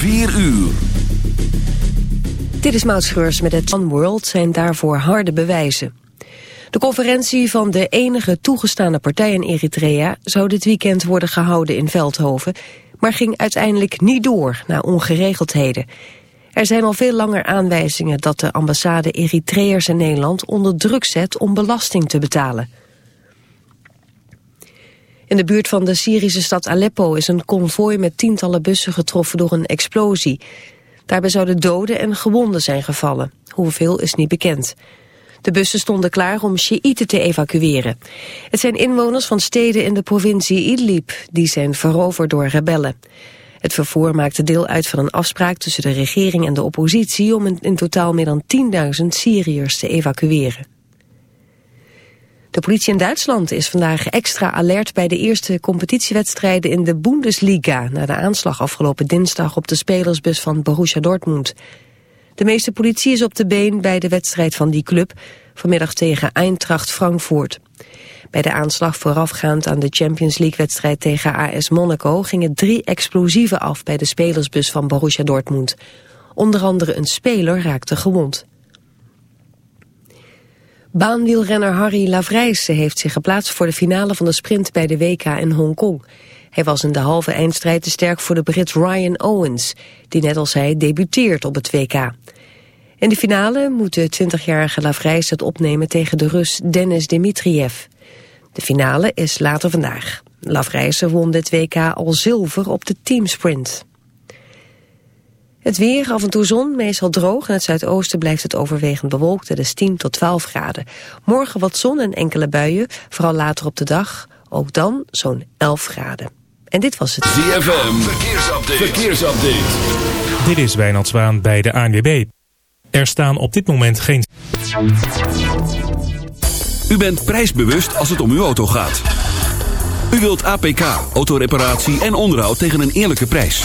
4 uur. Dit is Maud met het One World zijn daarvoor harde bewijzen. De conferentie van de enige toegestane partij in Eritrea... zou dit weekend worden gehouden in Veldhoven... maar ging uiteindelijk niet door na ongeregeldheden. Er zijn al veel langer aanwijzingen dat de ambassade Eritreërs in Nederland... onder druk zet om belasting te betalen. In de buurt van de Syrische stad Aleppo is een konvooi met tientallen bussen getroffen door een explosie. Daarbij zouden doden en gewonden zijn gevallen. Hoeveel is niet bekend. De bussen stonden klaar om Sjiïten te evacueren. Het zijn inwoners van steden in de provincie Idlib. Die zijn veroverd door rebellen. Het vervoer maakte deel uit van een afspraak tussen de regering en de oppositie... om in totaal meer dan 10.000 Syriërs te evacueren. De politie in Duitsland is vandaag extra alert bij de eerste competitiewedstrijden in de Bundesliga... na de aanslag afgelopen dinsdag op de spelersbus van Borussia Dortmund. De meeste politie is op de been bij de wedstrijd van die club... vanmiddag tegen Eintracht Frankfurt. Bij de aanslag voorafgaand aan de Champions League-wedstrijd tegen AS Monaco... gingen drie explosieven af bij de spelersbus van Borussia Dortmund. Onder andere een speler raakte gewond. Baanwielrenner Harry Lavrijse heeft zich geplaatst voor de finale van de sprint bij de WK in Hongkong. Hij was in de halve eindstrijd te sterk voor de Brit Ryan Owens, die net als hij debuteert op het WK. In de finale moet de 20-jarige Lavrijs het opnemen tegen de Rus Dennis Dimitriev. De finale is later vandaag. Lavrijse won dit WK al zilver op de teamsprint. Het weer, af en toe zon, meestal droog. In het zuidoosten blijft het overwegend bewolkt. Het is 10 tot 12 graden. Morgen wat zon en enkele buien, vooral later op de dag. Ook dan zo'n 11 graden. En dit was het... ZFM, verkeersupdate. verkeersupdate. Dit is Wijnald Zwaan bij de ANWB. Er staan op dit moment geen... U bent prijsbewust als het om uw auto gaat. U wilt APK, autoreparatie en onderhoud tegen een eerlijke prijs.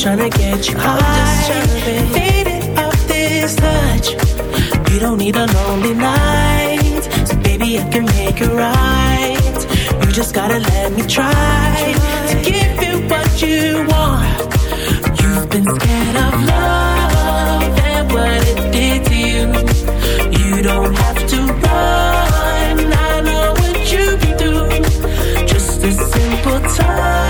tryna get you high. I'm just tryna fade it off this touch. You don't need a lonely night, so baby I can make it right. You just gotta let me try to give you what you want. You've been scared of love and what it did to you. You don't have to run. I know what you've been through. Just a simple touch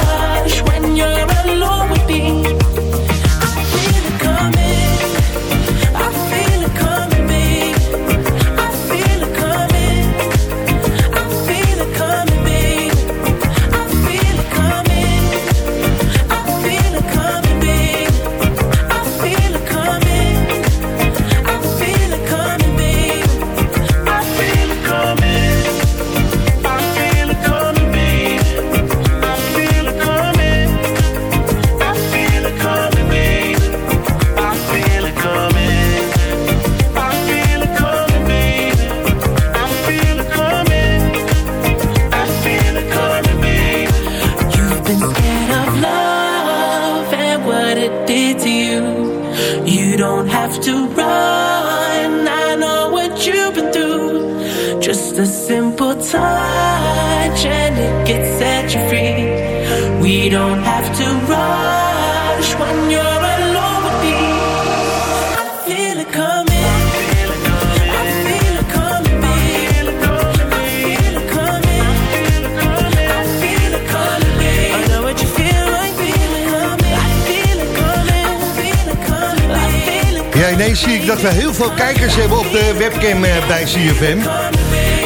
Dat we heel veel kijkers hebben op de webcam eh, bij CFM.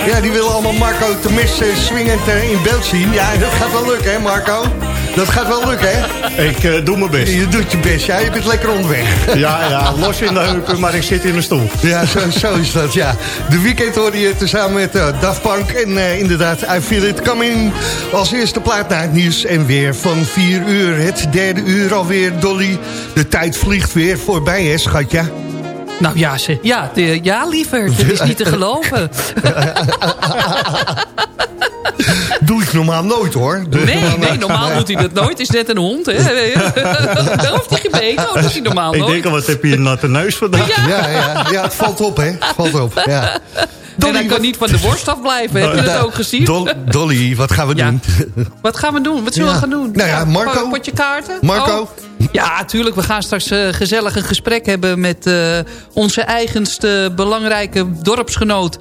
Ja, die willen allemaal Marco Temes eh, swingend eh, in beeld zien. Ja, dat gaat wel lukken, hè Marco? Dat gaat wel lukken, hè? Ik doe mijn best. Je doet je best, ja. Je bent lekker onderweg. Ja, ja, los in de heupen, maar ik zit in mijn stoel. Ja, zo, zo is dat, ja. De weekend hoorde je tezamen met uh, Daft Punk. En uh, inderdaad, I Feel It Coming. Als eerste plaat naar het nieuws en weer van 4 uur. Het derde uur alweer, Dolly. De tijd vliegt weer voorbij, hè, schatje? Nou ja, ze, ja, de, ja liever. Dat is niet te geloven. Doe ik normaal nooit, hoor. Doe ik Nee, nee, nooit. normaal doet hij dat nooit. is net een hond, hè. Daar hoeft hij gebeten. Dat doet hij normaal Ik nooit. denk al, wat heb je een natte neus vandaag? Ja, ja, ja, het valt op, hè. Het valt op, ja. En hij kan wat- niet van de worst afblijven. Heb je dat ook gezien? Dol- Dolly, wat gaan we doen? Wat gaan we doen? Wat zullen we gaan doen? Nou ja, Marco. Een potje kaarten? Marco. Oh. Ja, tuurlijk. We gaan straks eh, gezellig een gesprek hebben met eh, onze eigenste belangrijke dorpsgenoot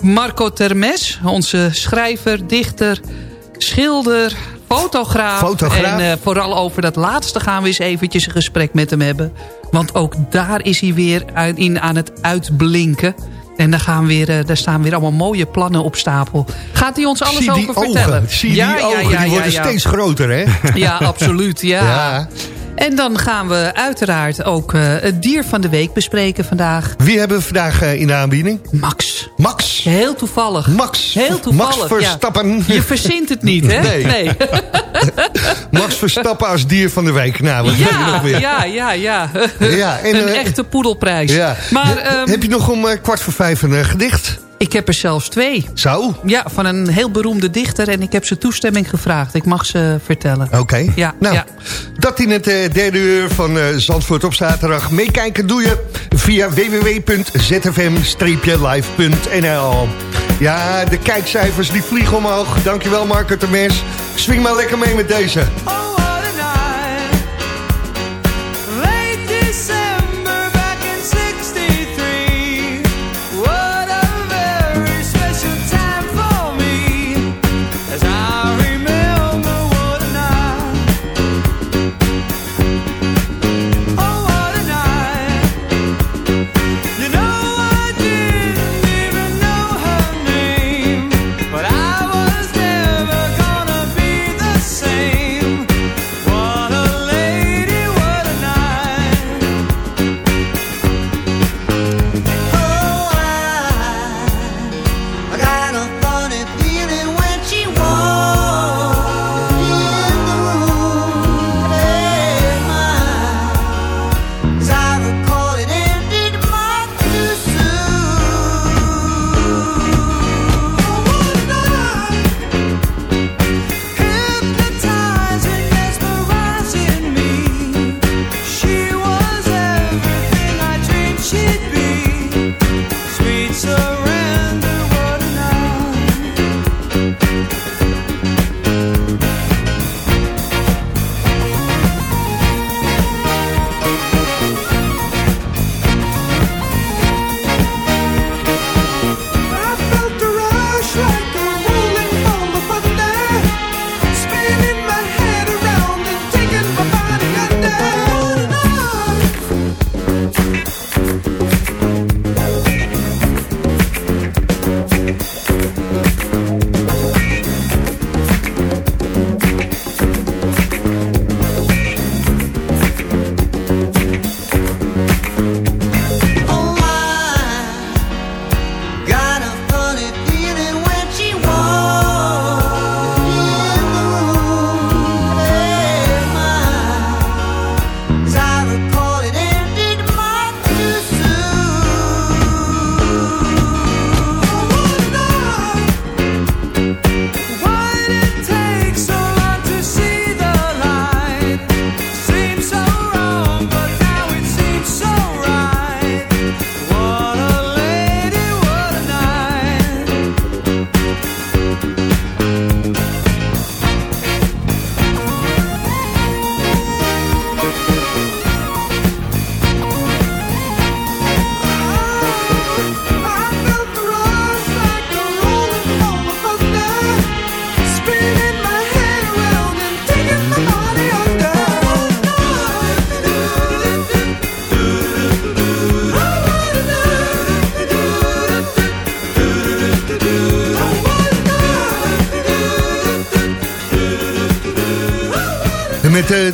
Marco Termes. Onze schrijver, dichter, schilder, fotograaf. Fotograaf. En eh, vooral over dat laatste gaan we eens eventjes een gesprek met hem hebben. Want ook daar is hij weer in aan het uitblinken. En daar, gaan weer, eh, daar staan weer allemaal mooie plannen op stapel. Gaat hij ons alles over ogen, vertellen? zie die ogen, die worden steeds groter, hè? Ja, absoluut. Ja. Ja. En dan gaan we uiteraard ook eh, het dier van de week bespreken vandaag. Wie hebben we vandaag eh, in de aanbieding? Max. Max. Heel toevallig. Max. Heel toevallig. Max Verstappen. Ja. Je verzint het niet, hè? Nee. Max Verstappen als dier van de week. Nou, wat wil je nog Ja, weer? ja, ja, ja. Ja, en, een eh, echte poedelprijs. Ja. Maar ehm, Heb je nog om kwart voor vijf een gedicht? Ik heb er zelfs twee. Zo? Ja, van een heel beroemde dichter. En ik heb ze toestemming gevraagd. Ik mag ze vertellen. Oké. Ja, nou, ja. dat in het eh, derde uur van eh, Zandvoort op zaterdag. Meekijken doe je via www.zfm-live.nl Ja, de kijkcijfers die vliegen omhoog. Dankjewel Marco Termes. Swing maar lekker mee met deze. Oh,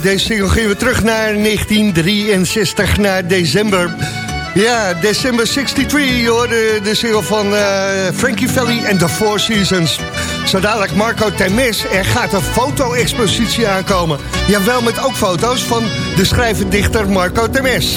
deze single gingen we terug naar 1963, naar december. Ja, december 63, je hoorde de single van eh, Frankie Valli en The Four Seasons. Zo dadelijk Marco Temes, er gaat een foto-expositie aankomen. Jawel, met ook foto's van de schrijver-dichter Marco Temes.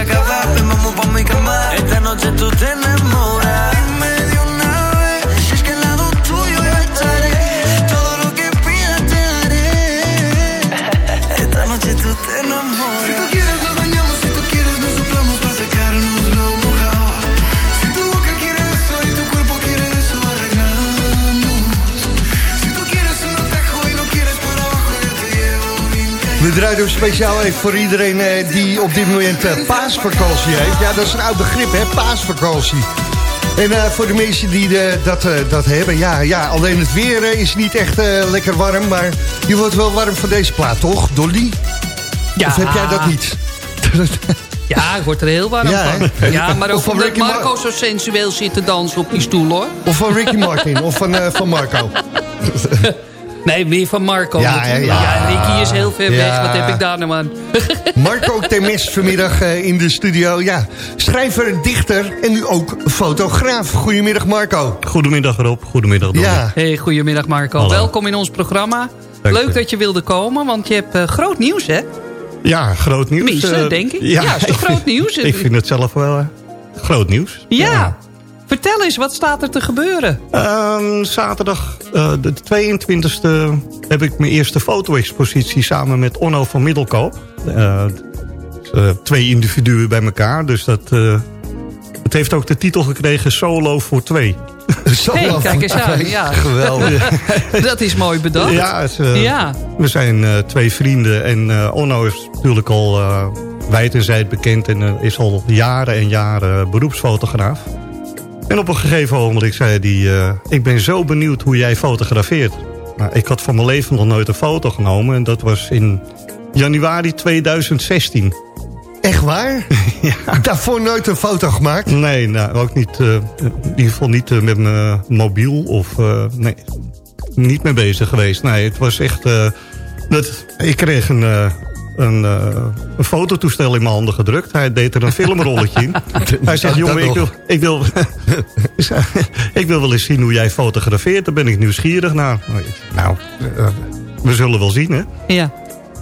acabado speciaal even voor iedereen eh, die op dit moment eh, paasvakantie heeft. Ja, dat is een oud begrip, hè, paasvakantie. En eh, voor de mensen die eh, dat, eh, dat hebben, ja, ja, alleen het weer is niet echt lekker warm. Maar je wordt wel warm van deze plaat, toch, Dolly? Ja. Of heb jij dat niet? Ja, ik word er heel warm Ja, van. Ja, maar ook van omdat Ricky Mar- Marco zo sensueel zit te dansen op die stoel, hoor. Of van Ricky Martin, of van, van Marco? Nee, meer van Marco. Ja, natuurlijk. ja, ja. Ricky is heel ver weg. Wat heb ik daar nou aan? Marco Temes vanmiddag eh, in de studio. Ja, schrijver, dichter en nu ook fotograaf. Goedemiddag Marco. Goedemiddag Rob, goedemiddag Dolly. Ja, Hey, goedemiddag Marco. Hallo. Welkom in ons programma. Dank Leuk je. dat je wilde komen, want je hebt eh, groot nieuws, hè? Ja, groot nieuws. Tenminste, eh, denk ik. Ja, is toch groot nieuws? ik vind het zelf wel groot nieuws. Ja. Vertel eens, wat staat er te gebeuren? Ehm, zaterdag, eh, de 22e, heb ik mijn eerste foto-expositie samen met Onno van Middelkoop. Eh, eh, twee individuen bij elkaar, dus dat... eh, het heeft ook de titel gekregen Solo voor twee. Zo Hey, kijk eens aan, ja. Geweldig. Dat is mooi bedacht. Ja, het, Ja. we zijn eh, twee vrienden en eh, Onno is natuurlijk al eh wijd en zijd bekend... en is al jaren en jaren beroepsfotograaf. En op een gegeven ogenblik zei hij... eh, ik ben zo benieuwd hoe jij fotografeert. Nou, ik had van mijn leven nog nooit een foto genomen. En dat was in januari 2016. Echt waar? ja. Daarvoor nooit een foto gemaakt? Nee, nou, ook niet, eh, in ieder geval niet eh, met mijn mobiel of nee, niet mee bezig geweest. Nee, het was echt, dat, ik kreeg een, een, eh, een fototoestel in mijn handen gedrukt. Hij deed er een filmrolletje in. Hij zegt, Ja, jongen, ik wil, ik, wil, ik wil wel eens zien hoe jij fotografeert. Daar ben ik nieuwsgierig naar. Nou, eh, we zullen wel zien, hè. Ja.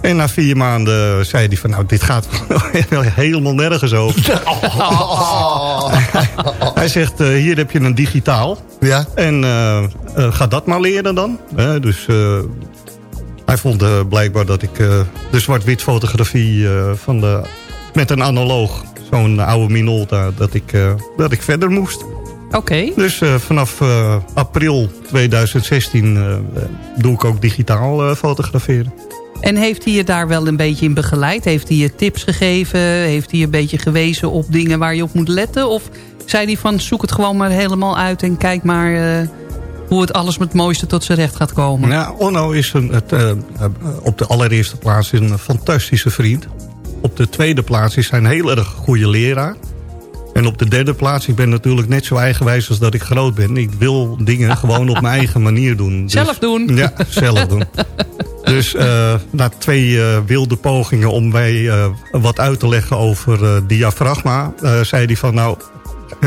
En na vier maanden zei hij van, nou, dit gaat helemaal nergens over. hij zegt, eh, hier heb je een digitaal. Ja. En eh, eh, ga dat maar leren dan. Hè, dus eh, hij vond eh, blijkbaar dat ik eh, de zwart-wit fotografie eh, van de, met een analoog, zo'n oude Minolta, dat ik, dat ik verder moest. Oké. Dus vanaf april 2016 eh, doe ik ook digitaal fotograferen. En heeft hij je daar wel een beetje in begeleid? Heeft hij je tips gegeven? Heeft hij je een beetje gewezen op dingen waar je op moet letten? Of zei hij van zoek het gewoon maar helemaal uit en kijk maar hoe het alles met het mooiste tot zijn recht gaat komen? Ja, Onno is een, het, eh, eh, op de allereerste plaats een fantastische vriend. Op de tweede plaats is hij een heel erg goede leraar. En op de derde plaats, ik ben natuurlijk net zo eigenwijs als dat ik groot ben. Ik wil dingen gewoon op mijn eigen manier doen. Dus- Zelf doen. Ja, zelf doen. Dus eh, na twee wilde pogingen om mij wat uit te leggen over diafragma... zei hij van nou,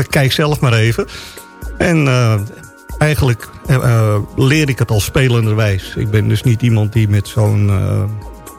kijk zelf maar even. En eigenlijk eh, eh, leer ik het al spelenderwijs. Ik ben dus niet iemand die met zo'n eh,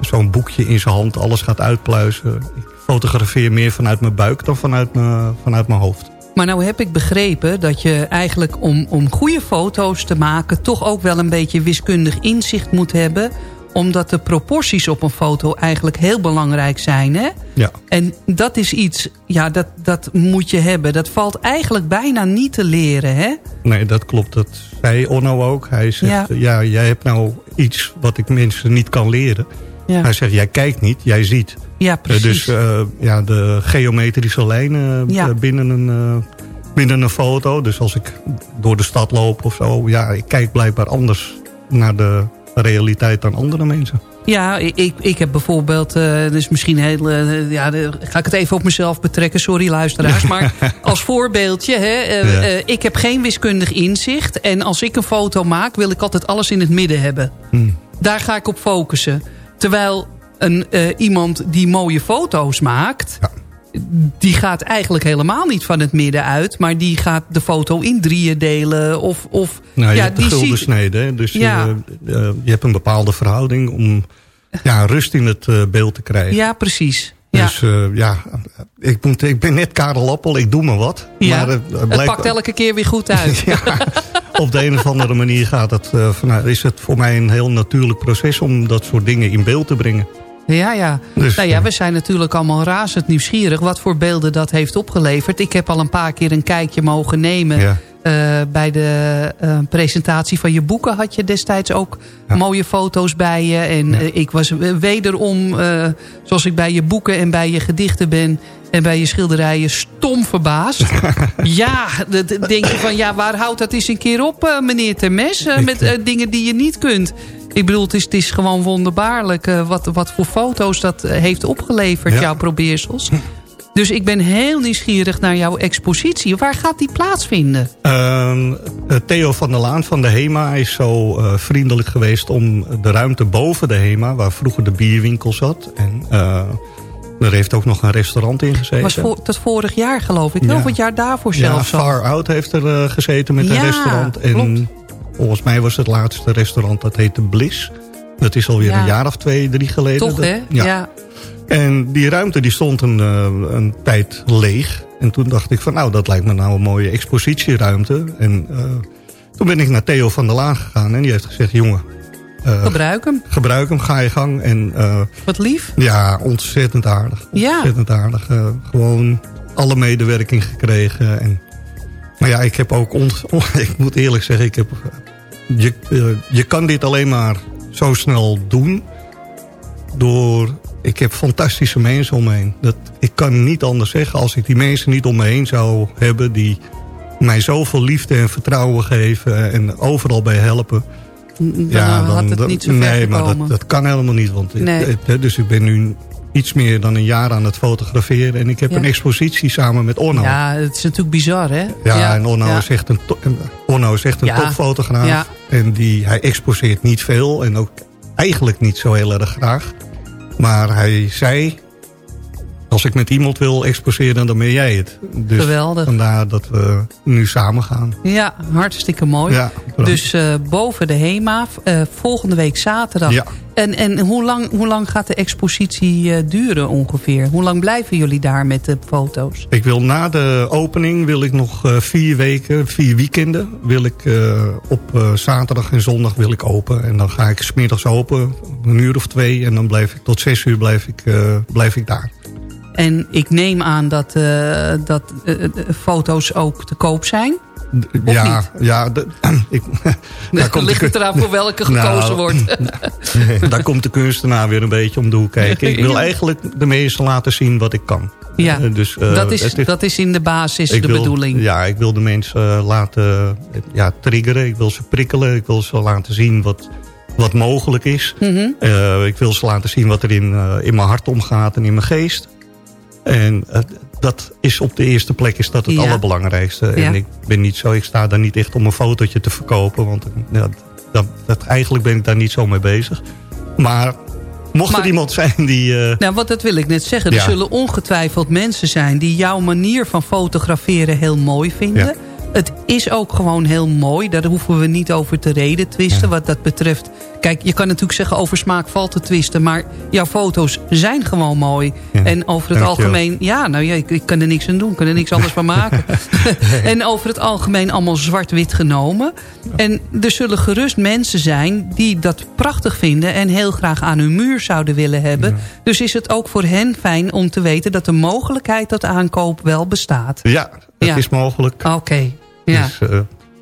zo'n boekje in zijn hand alles gaat uitpluizen. Ik fotografeer meer vanuit mijn buik dan vanuit mijn, vanuit mijn hoofd. Maar nou heb ik begrepen dat je eigenlijk om, om goede foto's te maken... toch ook wel een beetje wiskundig inzicht moet hebben... omdat de proporties op een foto eigenlijk heel belangrijk zijn. Hè? Ja. En dat is iets, ja, dat, dat moet je hebben. Dat valt eigenlijk bijna niet te leren, hè? Nee, dat klopt. Dat zei Onno ook. Hij zegt, Ja. ja. jij hebt nou iets wat ik mensen niet kan leren. Ja, Hij zegt, jij kijkt niet, jij ziet. ja Eh, precies. dus ja, de geometrische lijnen eh, Ja. binnen, een, binnen een foto. Dus als ik door de stad loop of zo. Ja, ik kijk blijkbaar anders naar de realiteit dan andere mensen. Ja, ik, ik heb bijvoorbeeld, eh dus misschien heel, eh, ja, ga ik het even op mezelf betrekken, sorry luisteraars. Maar als voorbeeldje, hè, eh, Ja. ik heb geen wiskundig inzicht. En als ik een foto maak, wil ik altijd alles in het midden hebben. Hmm. Daar ga ik op focussen. Terwijl een, iemand die mooie foto's maakt... Ja. Die gaat eigenlijk helemaal niet van het midden uit... maar die gaat de foto in drieën delen. Of, of, Nou, je ja, hebt de die gulden snede. Dus Ja. eh, eh, je hebt een bepaalde verhouding om ja, rust in het eh, beeld te krijgen. Ja, precies. Ja. Dus eh, ja, ik, moet, ik ben net Karel Appel, ik doe maar wat. Ja, maar, het blijkbaar- pakt elke keer weer goed uit. ja, op de een of andere manier gaat het, van, nou, is het voor mij een heel natuurlijk proces om dat soort dingen in beeld te brengen. Ja, ja. Dus, nou ja, eh, we zijn natuurlijk allemaal razend nieuwsgierig... wat voor beelden dat heeft opgeleverd. Ik heb al een paar keer een kijkje mogen nemen... Ja. Eh, bij de eh, presentatie van je boeken had je destijds ook Ja. mooie foto's bij je. En Ja. ik was wederom, zoals ik bij je boeken en bij je gedichten ben... en bij je schilderijen stom verbaasd. ja, dan denk je van, ja, waar houdt dat eens een keer op, meneer Termes? met dingen die je niet kunt. Ik bedoel, het is, het is gewoon wonderbaarlijk eh, wat, wat voor foto's dat eh, heeft opgeleverd, Ja. jouw probeersels. Dus ik ben heel nieuwsgierig naar jouw expositie. Waar gaat die plaatsvinden? Eh, Theo van der Laan van de HEMA is zo vriendelijk geweest om de ruimte boven de HEMA... waar vroeger de bierwinkel zat... en eh, er heeft ook nog een restaurant in gezeten. was voor, tot vorig jaar geloof ik. Ja. Of het jaar daarvoor ja, zelfs al. Far Out heeft er gezeten met een Ja, restaurant. En klopt. Volgens mij was het laatste restaurant, dat heette Bliss. Dat is alweer Ja. een jaar of twee, drie geleden. Toch, hè? Ja. En die ruimte die stond een, eh, een tijd leeg. En toen dacht ik van nou, dat lijkt me nou een mooie expositieruimte. En eh, toen ben ik naar Theo van der Laan gegaan. En die heeft gezegd, jongen, eh, Gebruik hem. gebruik hem, ga je gang. En Wat lief. ja, ontzettend aardig. Ja. Ontzettend aardig. Gewoon alle medewerking gekregen. En, maar ja, ik heb ook... ont- ik moet eerlijk zeggen, ik heb, je, eh, je kan dit alleen maar zo snel doen... door... Ik heb fantastische mensen om me heen. Dat, ik kan niet anders zeggen. Als ik die mensen niet om me heen zou hebben... die mij zoveel liefde en vertrouwen geven en overal bij helpen. Dan had het niet zo ver Nee, maar dat, dat kan helemaal niet. Want Nee. dus ik ben nu iets meer dan een jaar aan het fotograferen. En ik heb Ja. een expositie samen met Onno. Ja, het is natuurlijk bizar, hè? Ja, en Onno ja. is echt een, Onno is echt een topfotograaf. En die, hij exposeert niet veel en ook eigenlijk niet zo heel erg graag. Maar hij zei, als ik met iemand wil exposeren, dan ben jij het. Dus Geweldig. vandaar dat we nu samen gaan. Ja, hartstikke mooi. Ja, dus eh, boven de HEMA, eh, volgende week zaterdag. Ja. En, en hoe, lang, hoe lang gaat de expositie eh, duren ongeveer? Hoe lang blijven jullie daar met de foto's? Ik wil na de opening wil ik nog vier weken, vier weekenden... wil ik op zaterdag en zondag wil ik open. En dan ga ik smiddags open, een uur of twee... en dan blijf ik tot zes uur blijf ik, blijf ik daar. En ik neem aan dat, eh, dat eh, de foto's ook te koop zijn. Ja, niet? ja de, ik, daar, komt Ligt het eraan voor welke gekozen Nou, wordt. daar komt de kunstenaar weer een beetje om de hoek kijken. Ik wil eigenlijk de mensen laten zien wat ik kan. Ja, Eh, dus, eh, dat, is, dat is in de basis de wil- bedoeling. Ja, ik wil de mensen eh, laten eh, ja, triggeren. Ik wil ze prikkelen. Ik wil ze laten zien wat, wat mogelijk is. Mhm. Eh, ik wil ze laten zien wat er in, eh, in mijn hart omgaat en in mijn geest. En eh, dat is op de eerste plek is dat het Ja. allerbelangrijkste. Ja. En ik ben niet zo, ik sta daar niet echt om een fotootje te verkopen. Want eh, ja, dat, dat, eigenlijk ben ik daar niet zo mee bezig. Maar mocht Maar- er iemand zijn die... eh, Nou, wat dat wil ik net zeggen. Er zullen ongetwijfeld mensen zijn die jouw manier van fotograferen heel mooi vinden. Het is ook gewoon heel mooi. Daar hoeven we niet over te reden twisten wat dat betreft. Kijk, je kan natuurlijk zeggen over smaak valt te twisten. Maar jouw foto's zijn gewoon mooi. Ja, En over het dankjewel. algemeen... Ja, nou ja, ik, ik kan er niks aan doen. Ik kan er niks anders van maken. en over het algemeen allemaal zwart-wit genomen. En er zullen gerust mensen zijn die dat prachtig vinden... en heel graag aan hun muur zouden willen hebben. Dus is het ook voor hen fijn om te weten... dat de mogelijkheid tot aankoop wel bestaat. ja, dat Ja. is mogelijk. Oké, ja, Dus eh,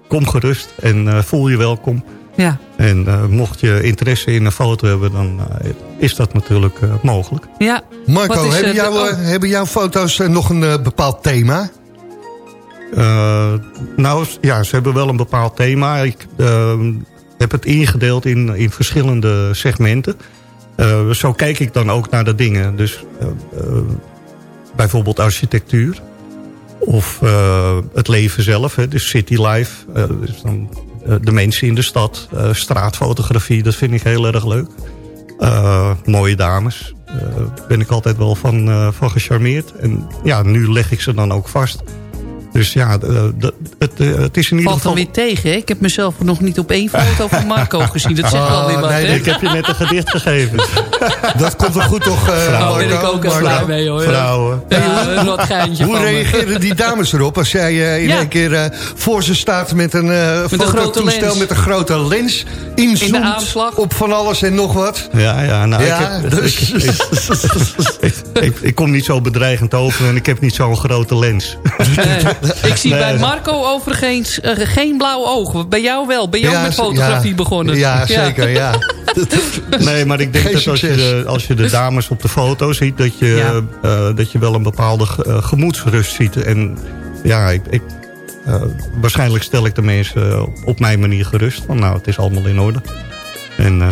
kom gerust en eh, voel je welkom. ja, En eh, mocht je interesse in een foto hebben, dan eh, is dat natuurlijk eh, mogelijk. ja. Marco, is, hebben, jouw, de- hebben jouw foto's nog een bepaald thema? Eh, nou, ja, ze hebben wel een bepaald thema. Ik eh, heb het ingedeeld in, in verschillende segmenten. Eh, zo kijk ik dan ook naar de dingen. Dus bijvoorbeeld architectuur. Of eh, het leven zelf, hè, dus city life. Eh, dus dan, eh, de mensen in de stad. straatfotografie, dat vind ik heel erg leuk. Mooie dames. Daar ben ik altijd wel van, van gecharmeerd. En ja, nu leg ik ze dan ook vast. Dus ja, eh, het, eh, het is in ieder Valt dan geval... weer tegen. hè? Ik heb mezelf nog niet op één foto van Marco gezien. Dat zegt wel weer wat, nee, hè? Ik heb je net een gedicht gegeven. Dat komt wel goed toch, eh Daar Marco? ben ik ook blij mee, hoor. Vrouwen. Hoe reageren die dames erop als jij eh, in Ja. één keer eh, voor ze staat met een eh fototoestel met een grote lens, inzoomt In de aanslag. op van alles en nog wat? Ja, ja, nou, Ja, ik, heb, dus- ik, ik, ik, ik kom niet zo bedreigend over en ik heb niet zo'n grote lens. Ik zie Nee. bij Marco overigens eh, geen blauw oog. Bij jou wel. Ben Ja, met fotografie ja. begonnen? Ja, zeker, ja. Nee, maar ik denk Geen dat als je, de, als je de dames op de foto ziet... dat je, Ja. eh, dat je wel een bepaalde eh, gemoedsrust ziet. En ja, ik, ik, eh, waarschijnlijk stel ik de mensen op mijn manier gerust. Van nou, het is allemaal in orde. En eh,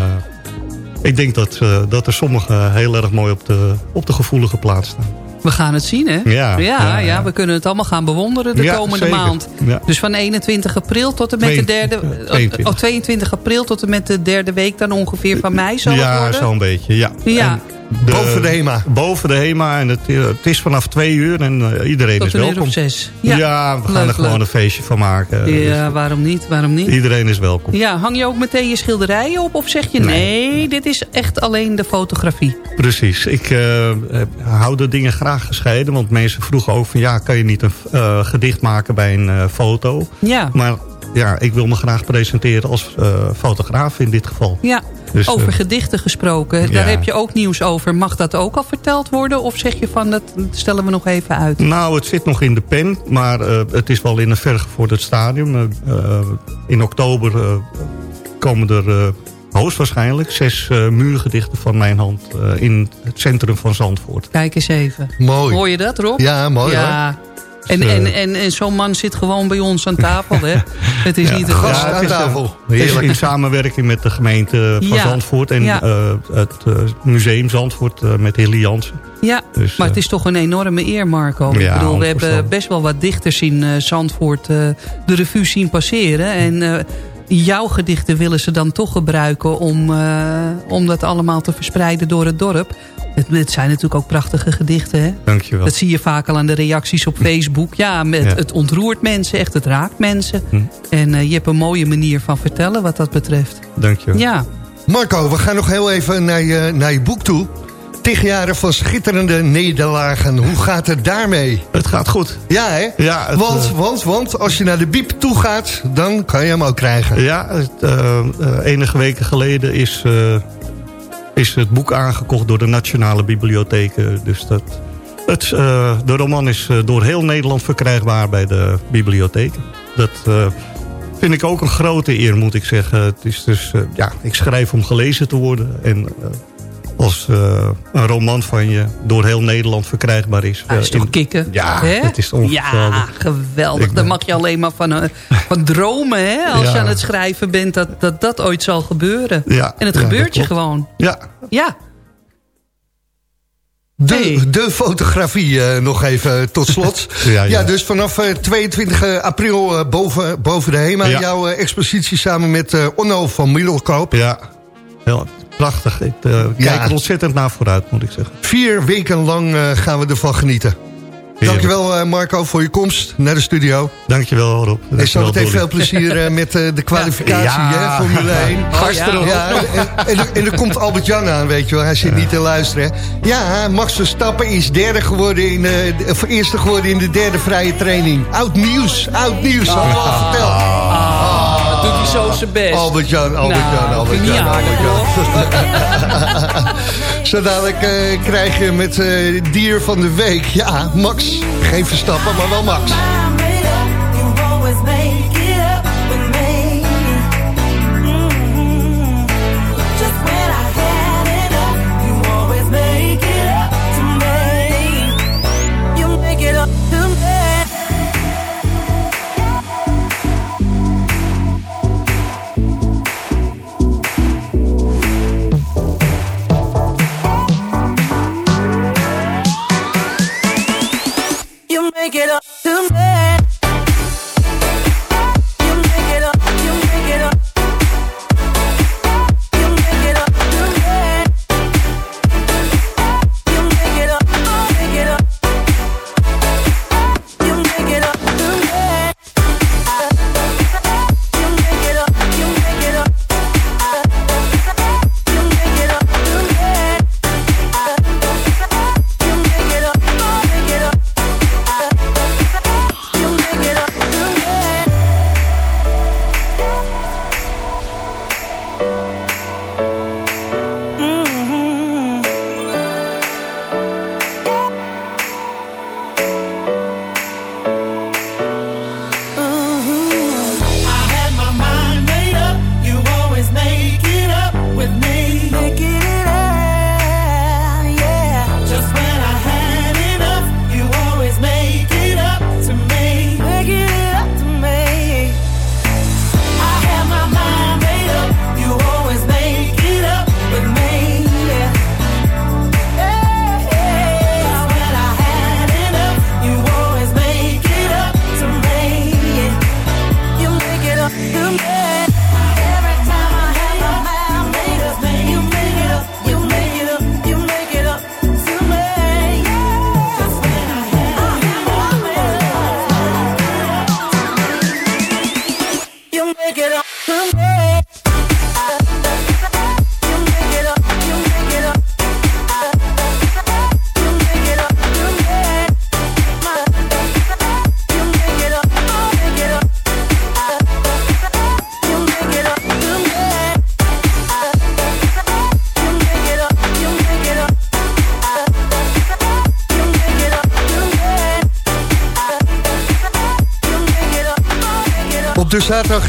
ik denk dat, eh, dat er sommigen heel erg mooi op de, op de gevoelige plaats staan. We gaan het zien, hè? Ja, ja, ja, ja. we kunnen het allemaal gaan bewonderen de Ja, komende zeker. maand. Ja. Dus van 21 april tot en met de derde... eh, 22. Oh, 22 april tot en met de derde week dan ongeveer van mei zal het Ja, worden? zo'n beetje, ja. Ja. En Boven de HEMA. Boven de HEMA. En het, het is vanaf twee uur en eh, iedereen Tot is welkom. of zes. Ja, Ja, we gaan leuk, er gewoon leuk. een feestje van maken. Ja, waarom niet? Waarom niet? Dus iedereen is welkom. Ja, hang je ook meteen je schilderijen op? Of zeg je nee, dit is echt alleen de fotografie? Precies. Ik eh, heb- hou de dingen graag gescheiden. Want mensen vroegen ook van ja, kan je niet een eh, gedicht maken bij een eh, foto? Ja, Maar ja, ik wil me graag presenteren als eh, fotograaf in dit geval. ja. Dus, over eh, gedichten gesproken. Daar ja. heb je ook nieuws over. Mag dat ook al verteld worden? Of zeg je van, dat stellen we nog even uit? Nou, het zit nog in de pen, maar eh, het is wel in een vergevorderd stadium. Eh, eh, in oktober eh, komen er eh, hoogstwaarschijnlijk zes eh, muurgedichten van mijn hand... eh, in het centrum van Zandvoort. Kijk eens even. Mooi. Hoor je dat, Rob? Ja, mooi hoor. En, eh, en, en, en zo'n man zit gewoon bij ons aan tafel, hè? Het is niet... gast Ja, het aan is, tafel. Heerlijk. in samenwerking met de gemeente van Ja. Zandvoort... en Ja. eh, het eh, museum Zandvoort met Hilly Jansen. Ja, Dus, maar het is toch een enorme eer, Marco. Ja, ik bedoel, we hebben 100%. best wel wat dichters in Zandvoort de revue zien passeren. En jouw gedichten willen ze dan toch gebruiken om, eh, om dat allemaal te verspreiden door het dorp. Het, het zijn natuurlijk ook prachtige gedichten, hè? Dankjewel. Dat zie je vaak al aan de reacties op Facebook. Ja, met, Ja. het ontroert mensen, echt, het raakt mensen. Hm. En eh, je hebt een mooie manier van vertellen wat dat betreft. Dankjewel. Ja, Marco, we gaan nog heel even naar je, naar je boek toe. Tig jaren van schitterende nederlagen. Hoe gaat het daarmee? Het gaat goed. Ja, hè? Ja, het, want, eh, want, want als je naar de biep toe gaat, dan kan je hem ook krijgen. Ja, het, eh, eh, enige weken geleden is, eh, is het boek aangekocht door de Nationale Bibliotheek. eh, Dus dat, het, eh, de roman is eh, door heel Nederland verkrijgbaar bij de bibliotheek. Dat vind ik ook een grote eer, moet ik zeggen. Het is dus, ja, ik schrijf om gelezen te worden. En als eh, een roman van je door heel Nederland verkrijgbaar is. dat is eh, in- toch kicken? Ja, Hè? het is onvoorstelbaar. Ja, geweldig. Ik Daar mag je alleen maar van, eh, van dromen, hè? Als je aan het schrijven bent, dat dat, dat ooit zal gebeuren. Ja, En het ja, gebeurt dat je gewoon. Ja, Ja. De, Hey. de fotografie nog even tot slot. Ja, ja, ja. dus vanaf eh, 22 april boven, boven de HEMA... Ja. jouw expositie samen met eh, Onno van Middelkoop. Ja, heel prachtig. Ik eh, Ja. kijk er ontzettend naar vooruit, moet ik zeggen. Vier weken lang eh, gaan we ervan genieten. Heerlijk. Dankjewel eh, Marco voor je komst naar de studio. Dankjewel, Rob. En Dankjewel, zometeen Dolly. veel plezier eh, met de kwalificatie, Ja. hè, Formule 1. Gast erop. Ja, en, en, er- en er komt Albert Jan aan, weet je wel. Hij zit niet te luisteren. hè. Ja, Max Verstappen is derde geworden in, eh, de- of eerste geworden in de derde vrije training. Oud nieuws, oud nieuws. Allemaal verteld. Ah, doet hij zo zijn best. Albert Jan, Albert Nou, Jan, Albert vind ik Jan, niet Albert aardig, Jan. Zo dadelijk eh, krijg je met eh, dier van de week. Ja, Max. Geen Verstappen, maar wel Max.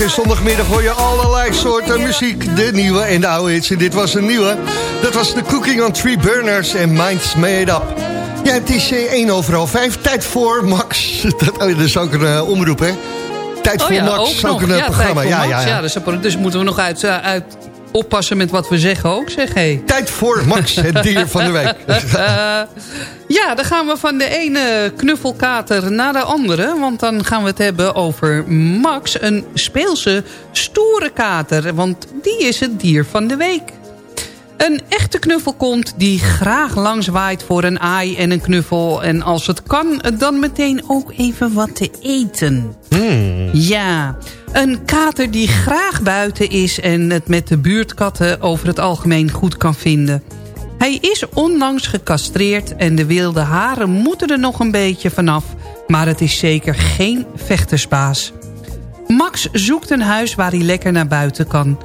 En zondagmiddag hoor je allerlei soorten muziek. De nieuwe en de oude hits. En dit was een nieuwe. Dat was de Cooking on Three Burners en Minds Made Up. Ja, het is eh, 1 overal 5. Tijd voor Max. Dat, oh, dat is ook een eh, omroep, hè? Tijd voor Oh ja, Max, ook ook een eh, ja, programma. Voor Ja, ja, ja. dus, dus moeten we nog uit, eh, uit oppassen met wat we zeggen ook, zeg hé. Tijd voor Max, het dier van de week. Ja, dan gaan we van de ene knuffelkater naar de andere. Want dan gaan we het hebben over Max, een speelse, stoere kater. Want die is het dier van de week. Een echte knuffelkont die graag langs waait voor een aai en een knuffel. En als het kan, dan meteen ook even wat te eten. Ja, een kater die graag buiten is en het met de buurtkatten over het algemeen goed kan vinden. Hij is onlangs gecastreerd en de wilde haren moeten er nog een beetje vanaf. Maar het is zeker geen vechtersbaas. Max zoekt een huis waar hij lekker naar buiten kan.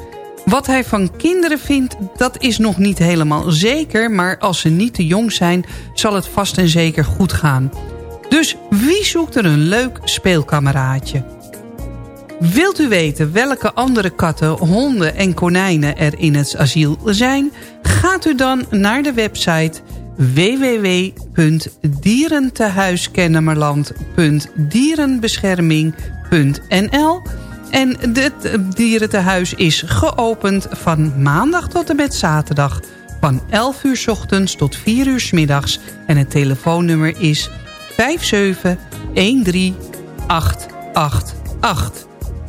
Wat hij van kinderen vindt, dat is nog niet helemaal zeker... maar als ze niet te jong zijn, zal het vast en zeker goed gaan. Dus wie zoekt er een leuk speelkameraadje? Wilt u weten welke andere katten, honden en konijnen er in het asiel zijn? Gaat u dan naar de website www.dierentehuiskennemerland.dierenbescherming.nl En dit dierentehuis is geopend van maandag tot en met zaterdag... van 11 uur 's ochtends tot 4 uur 's middags. En het telefoonnummer is 5713888.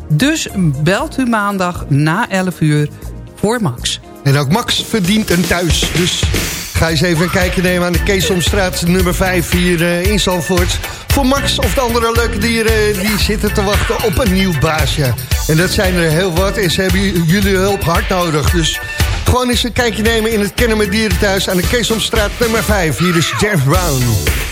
Dus belt u maandag na 11 uur voor Max. En ook Max verdient een thuis. Dus ga eens even een kijkje nemen aan de Keesomstraat nummer 5 hier eh, in Zandvoort. Voor Max of de andere leuke dieren die zitten te wachten op een nieuw baasje. En dat zijn er heel wat en ze hebben jullie hulp hard nodig. Dus gewoon eens een kijkje nemen in het Kennen met Dieren thuis aan de Keesomstraat nummer 5. Hier is Jeff Brown.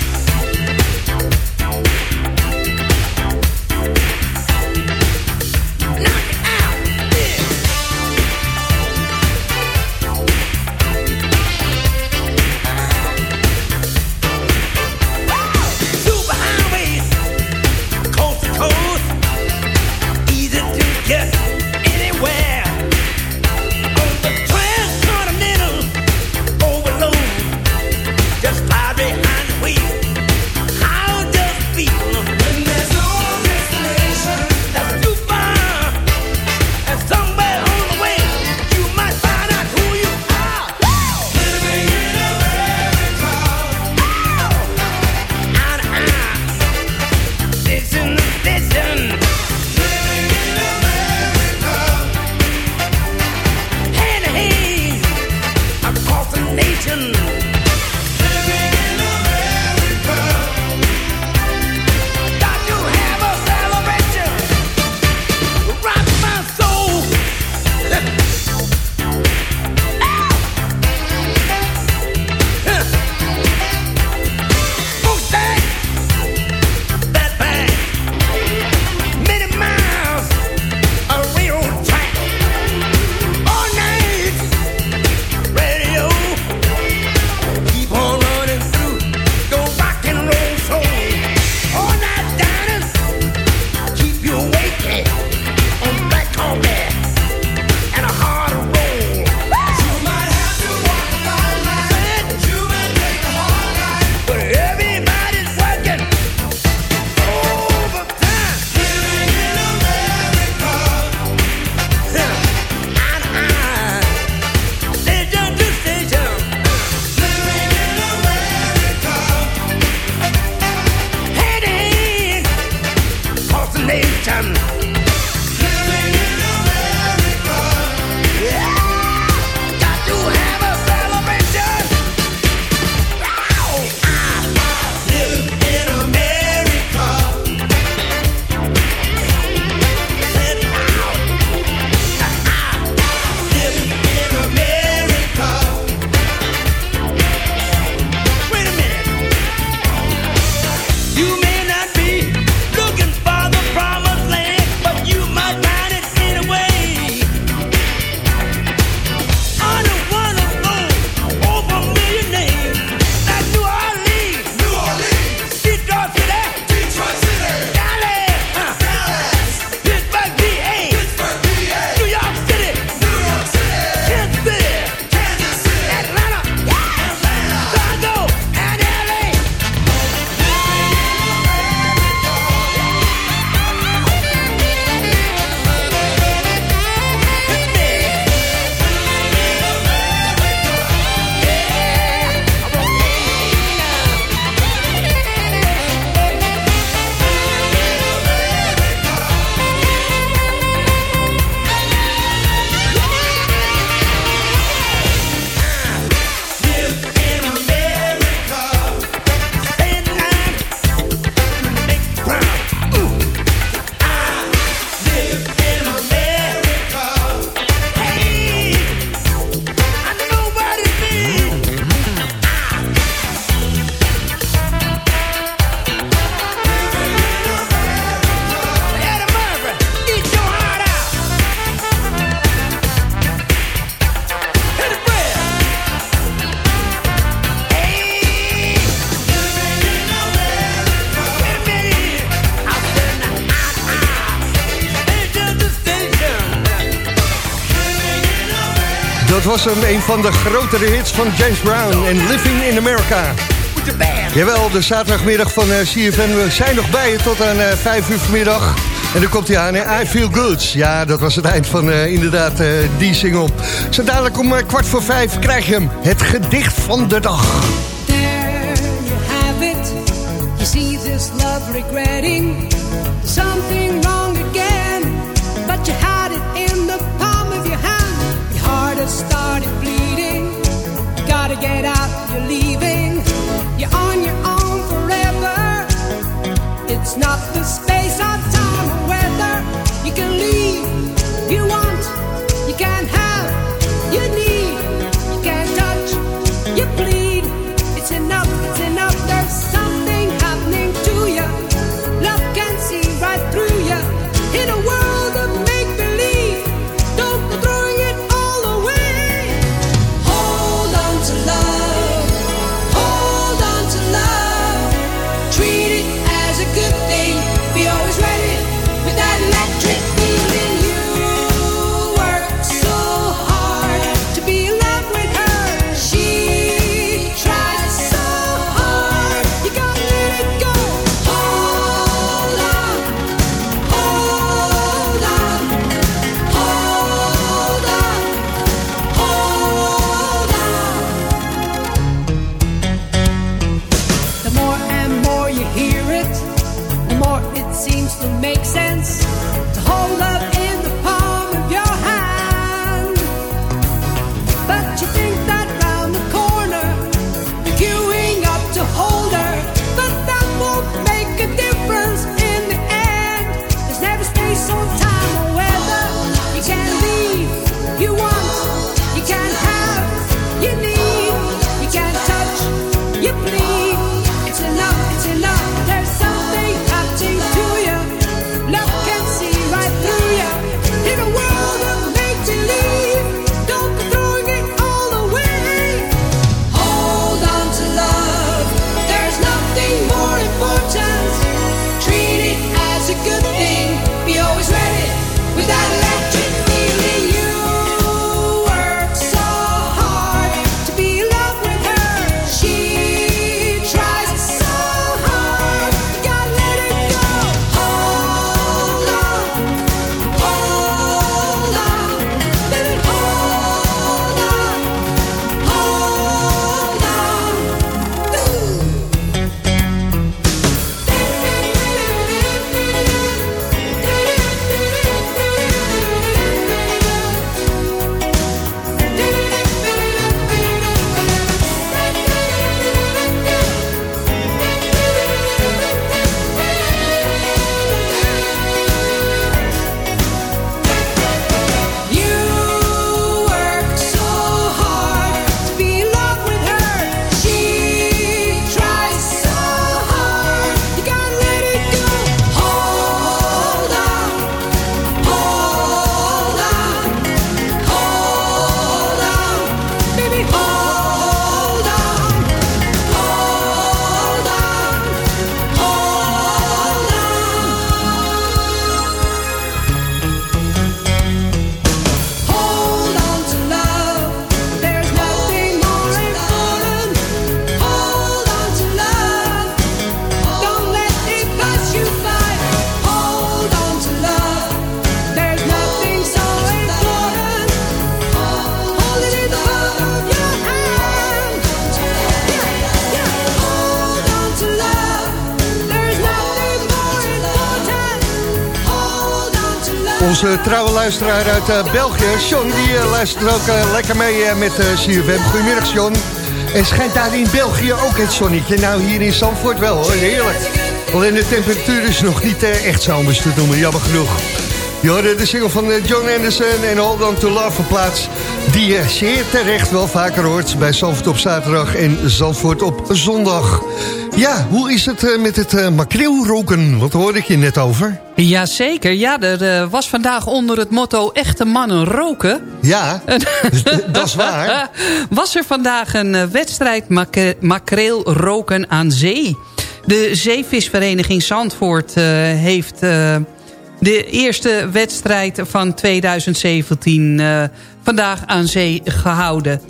Was een van de grotere hits van James Brown en Living in America. Jawel, de zaterdagmiddag van eh, CFM. We zijn nog bij je tot aan eh 5 uur vanmiddag. En dan komt hij aan, hè? I Feel Good. Ja, dat was het eind van eh, inderdaad die single. Zo dadelijk om kwart voor vijf krijg je hem. Het gedicht van de dag. You have it. You see this love regretting something wrong again. But you started bleeding. Gotta get out, you're leaving. You're on your own forever. It's not the space or time or weather. You can leave, you want, you can have, you need, Onze trouwe luisteraar uit eh, België, John, die eh, luistert ook eh, lekker mee met CFM. Goedemiddag, John. En schijnt daar in België ook het zonnetje? Nou, hier in Zandvoort wel hoor, heerlijk. Alleen de temperatuur is nog niet echt zomers te noemen, jammer genoeg. Je hoorde de single van John Anderson en Hold On To Love verplaatst... die je zeer terecht wel vaker hoort bij Zandvoort op zaterdag en Zandvoort op zondag. Ja, hoe is het met het makreelroken? Wat hoorde ik je net over? Jazeker, ja, er eh, was vandaag onder het motto echte mannen roken. Ja, dat is waar. Was er vandaag een eh, wedstrijd makre- makreel roken aan zee. De zeevisvereniging Zandvoort eh, heeft de eerste wedstrijd van 2017 eh, vandaag aan zee gehouden.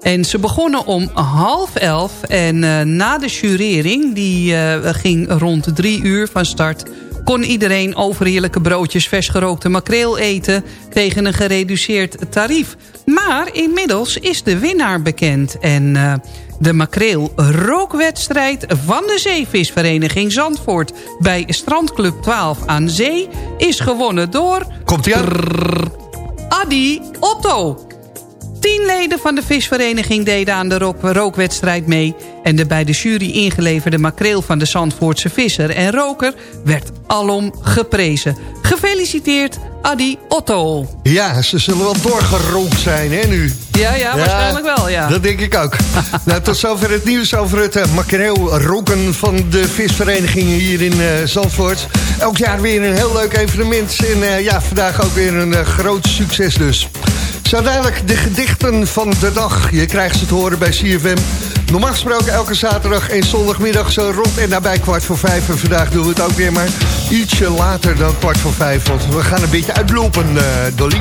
En ze begonnen om half elf. En na de jurering, die ging rond drie uur van start... kon iedereen overheerlijke broodjes versgerookte makreel eten... tegen een gereduceerd tarief. Maar inmiddels is de winnaar bekend. En eh, de makreel rookwedstrijd van de Zeevisvereniging Zandvoort... bij Strandclub 12 aan Zee is gewonnen door... Komt-ie aan? Otto. Tien leden van de visvereniging deden aan de rook- rookwedstrijd mee... en de bij de jury ingeleverde makreel van de Zandvoortse visser en roker... werd alom geprezen. Gefeliciteerd, Adi Otto. Ja, ze zullen wel doorgerookt zijn, hè, nu. Ja, ja, waarschijnlijk wel, ja. Dat denk ik ook. nou, tot zover het nieuws over het uh, makreel roken van de visvereniging hier in eh, Zandvoort. Elk jaar weer een heel leuk evenement. En eh, ja, vandaag ook weer een eh, groot succes dus. Zo dadelijk de gedichten van de dag. Je krijgt ze te horen bij CFM. Normaal gesproken elke zaterdag en zondagmiddag zo rond en nabij kwart voor vijf. En vandaag doen we het ook weer, maar ietsje later dan kwart voor vijf. Want we gaan een beetje uitlopen, eh, Dolly.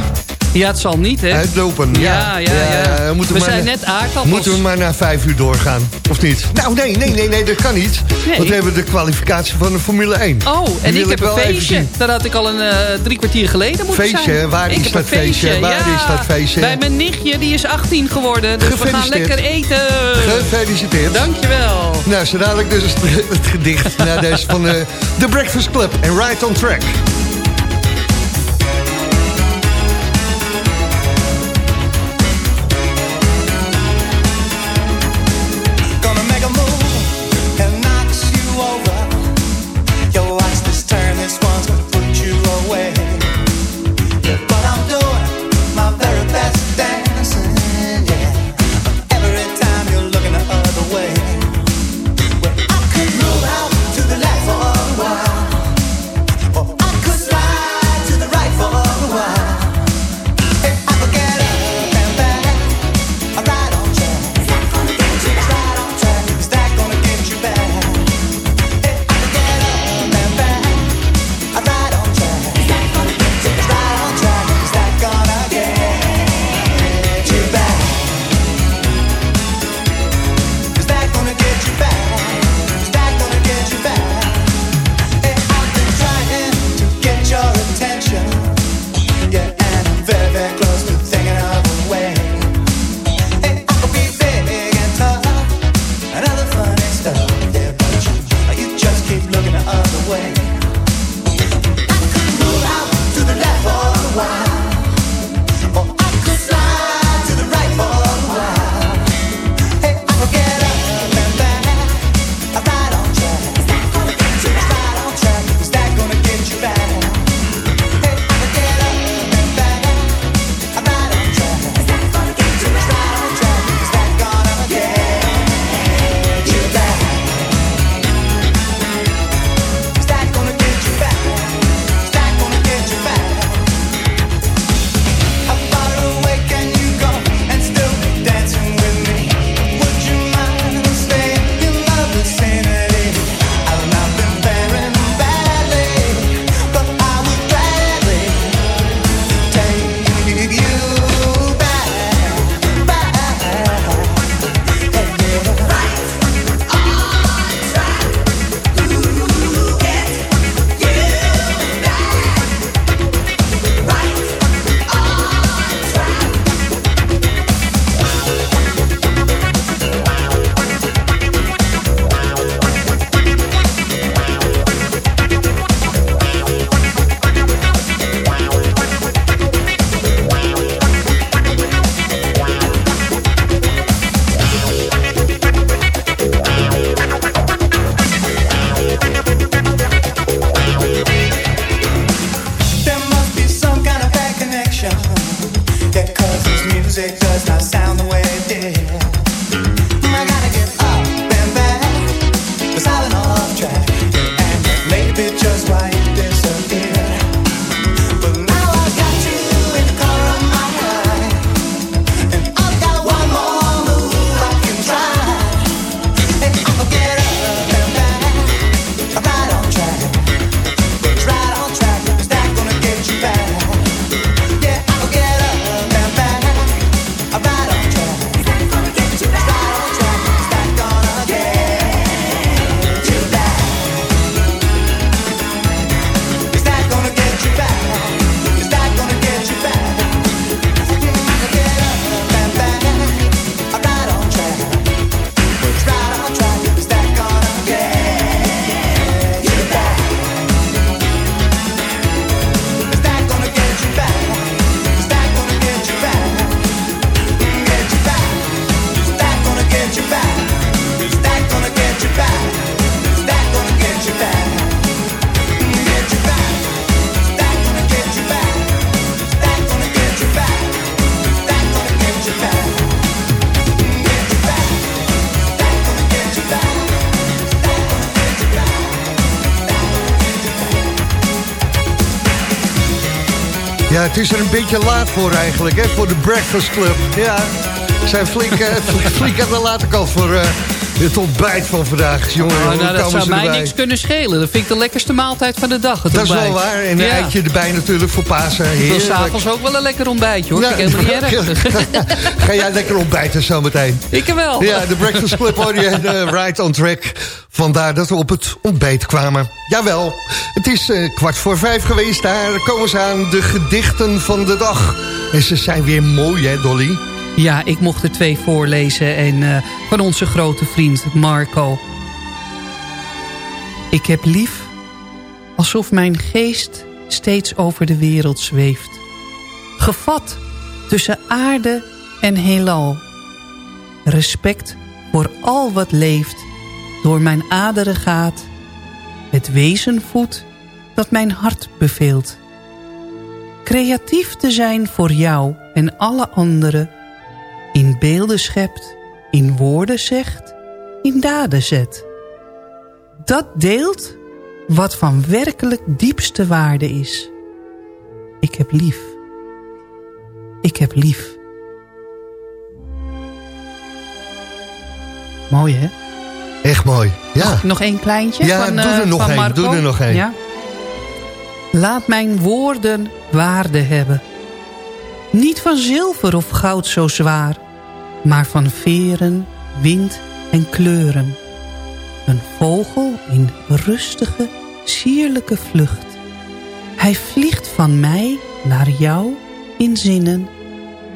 Ja, het zal niet, hè? Uitlopen, ja. Ja, ja, ja. moeten We maar zijn na- net aardappels. Moeten we maar na vijf uur doorgaan, of niet? Nou, nee, nee, nee, nee dat kan niet. Nee. Want we hebben de kwalificatie van de Formule 1. Oh, en ik heb een feestje. Dat had ik al een eh, drie kwartier geleden moeten Feestje, zijn. Waar ik is dat feestje? Waar ja. is dat feestje? Bij mijn nichtje, die is 18 geworden. Dus we gaan lekker eten. Gefeliciteerd. Dankjewel. Nou, zo dadelijk dus het gedicht naar deze van eh, The Breakfast Club en Right on Track. Het is er een beetje laat voor eigenlijk, hè, voor de Breakfast Club. Ja, zijn flink, eh, flink aan de late kant voor eh, het ontbijt van vandaag. Jongen, Nou, nou, dat zou mij erbij? niks kunnen schelen. Dat vind ik de lekkerste maaltijd van de dag. Het Dat is wel waar. En een Ja. eitje erbij natuurlijk voor Pasen. Ik wil Heerlijk. s'avonds ook wel een lekker ontbijtje, hoor. Ja, vind ik helemaal niet erg. Ga jij lekker ontbijten zometeen? ik wel. Ja, de Breakfast Club hoor je, de Right on Track. Vandaar dat we op het ontbijt kwamen. Jawel, het is eh, kwart voor vijf geweest. Daar komen ze aan, de gedichten van de dag. En ze zijn weer mooi, hè, Dolly? Ja, ik mocht er twee voorlezen. En eh, van onze grote vriend Marco. Ik heb lief alsof mijn geest steeds over de wereld zweeft. Gevat tussen aarde en heelal. Respect voor al wat leeft, door mijn aderen gaat. Het wezen voedt dat mijn hart beveelt. Creatief te zijn voor jou en alle anderen. In beelden schept, in woorden zegt, in daden zet. Dat deelt wat van werkelijk diepste waarde is. Ik heb lief. Ik heb lief. Mooi, hè? Echt mooi, ja. Nog één kleintje Ja, van, doe eh, er nog van één, Marco? doe er nog één. Ja? Laat mijn woorden waarde hebben. Niet van zilver of goud zo zwaar, maar van veren, wind en kleuren. Een vogel in rustige, sierlijke vlucht. Hij vliegt van mij naar jou in zinnen,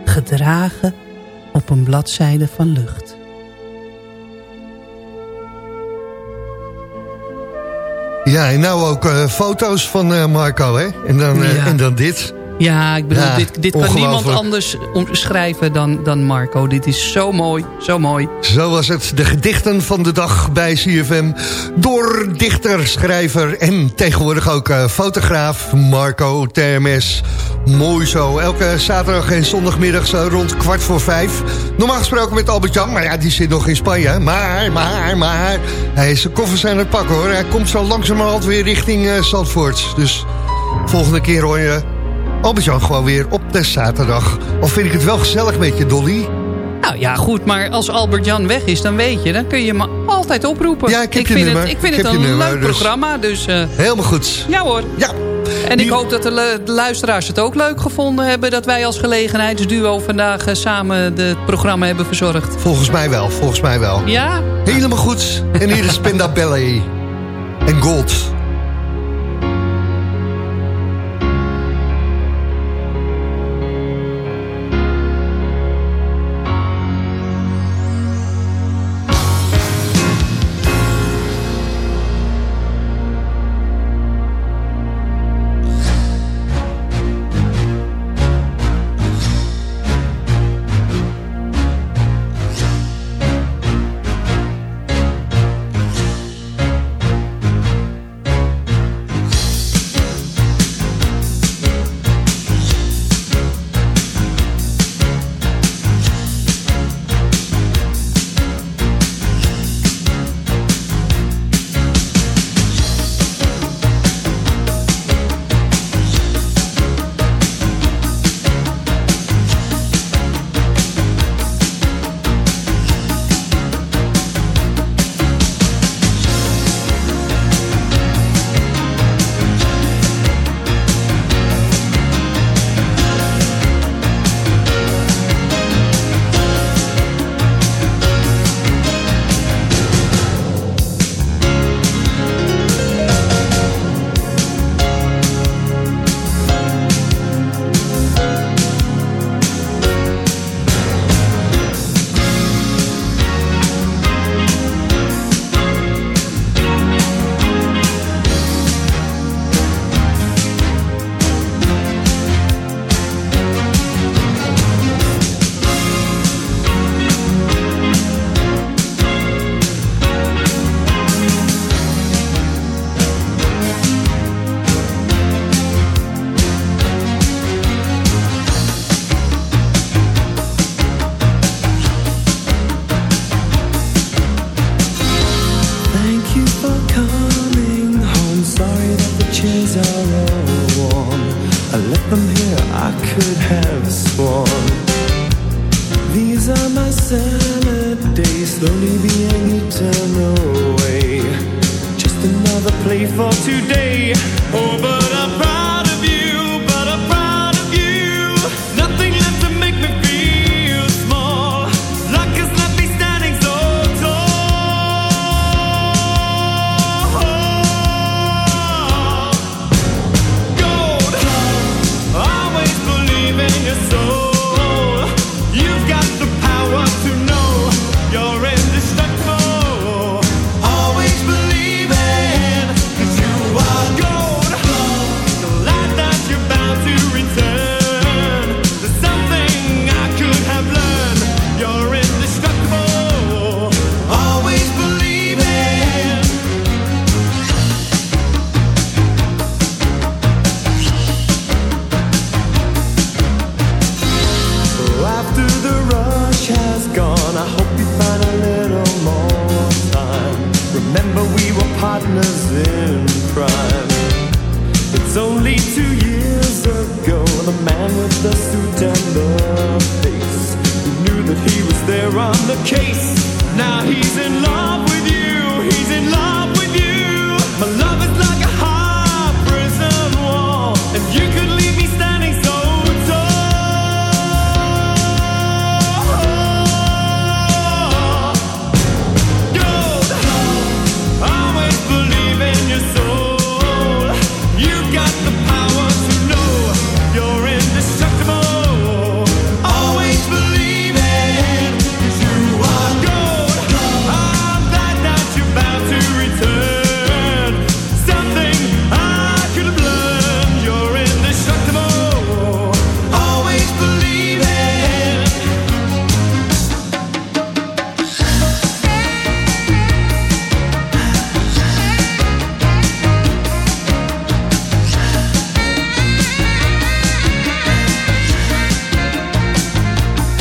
gedragen op een bladzijde van lucht. Ja, en nou ook eh, foto's van eh, Marco, hè? En dan, eh, Ja. en dan dit. Ja, ik bedoel, Ja, dit, dit kan niemand anders omschrijven dan, dan Marco. Dit is zo mooi, zo mooi. Zo was het, de gedichten van de dag bij CFM. Door dichter, schrijver en tegenwoordig ook eh, fotograaf Marco Termes. Mooi zo, elke zaterdag en zondagmiddag zo rond kwart voor vijf. Normaal gesproken met Albert-Jan, maar ja, die zit nog in Spanje. Maar, maar, maar, hij is zijn koffers aan het pakken hoor. Hij komt zo langzamerhand weer richting eh, Zandvoort. Dus volgende keer hoor je Albert-Jan gewoon weer op de zaterdag. Of vind ik het wel gezellig met je, Dolly? Nou ja, goed, maar als Albert-Jan weg is, dan weet je... dan kun je me altijd oproepen. Ja, ik vind nummer. Het, ik vind Ik het een nummer, leuk dus- programma, dus eh, Helemaal goed. ja hoor. Ja. En ik hoop dat de, lu- de luisteraars het ook leuk gevonden hebben... dat wij als gelegenheidsduo vandaag eh, samen het programma hebben verzorgd. Volgens mij wel, volgens mij wel. Ja? Helemaal goed. En hier is Ballet. En Gold.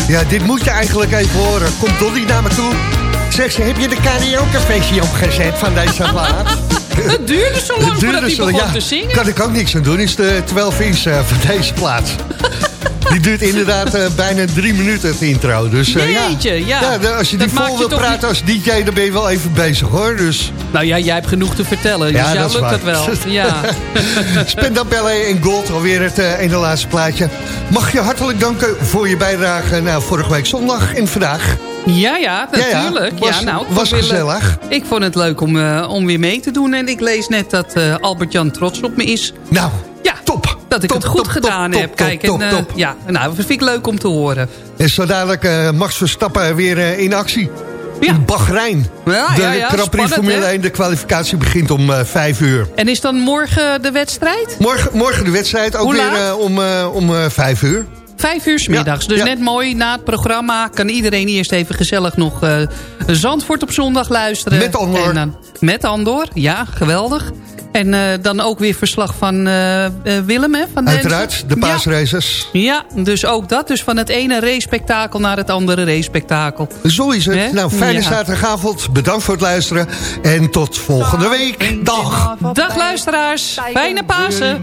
Ja, dit moet je eigenlijk even horen. Komt Dolly naar me toe. Zegt ze, heb je de karaoke-versie opgezet van deze plaat? Het duurde zo lang Het voordat hij zo- begon ja, te zingen. Kan ik ook niks aan doen. Is de 12 inch eh, van deze plaat. Die duurt inderdaad eh, bijna drie minuten, het intro. Dus eh, ja. Jeetje, ja. als je die vol wil praten als DJ, dan ben je wel even bezig hoor. Dus Nou ja, jij hebt genoeg te vertellen. Dus Ja, jou dat lukt het wel. Ja. Spendabelle en Gold, alweer het eh, ene laatste plaatje. Mag je hartelijk danken voor je bijdrage nou, vorige week zondag en vandaag. Ja, ja, Ja, ja. natuurlijk. Ja, Was- nou, was gezellig. Ik vond het leuk om, om weer mee te doen. En ik lees net dat Albert-Jan trots op me is. Nou, ja, top. Dat ik Top, het goed top, gedaan top, heb. Kijk, en, eh, ja, nou, dat vind ik leuk om te horen. En zo dadelijk eh, Max Verstappen weer eh, in actie. In Bahrein. Ja, de ja, ja, Grand Prix spannend, Formule hè? 1, de kwalificatie begint om eh, vijf uur. En is dan morgen de wedstrijd? Morgen, morgen de wedstrijd, ook Hoe weer om, om vijf uur. Vijf uur 's middags. dus ja. net mooi na het programma kan iedereen eerst even gezellig nog eh, Zandvoort op zondag luisteren. Met Andor. En dan, met Andor, ja, geweldig. En eh, dan ook weer verslag van eh, Willem, hè? Van Uiteraard, de paasraces. Ja. ja, dus ook dat. Dus van het ene race-spektakel naar het andere race-spektakel. Zo is het. Hè? Nou, fijne Ja. zaterdagavond. Bedankt voor het luisteren. En tot volgende week. Dag. Dag luisteraars. Fijne Pasen.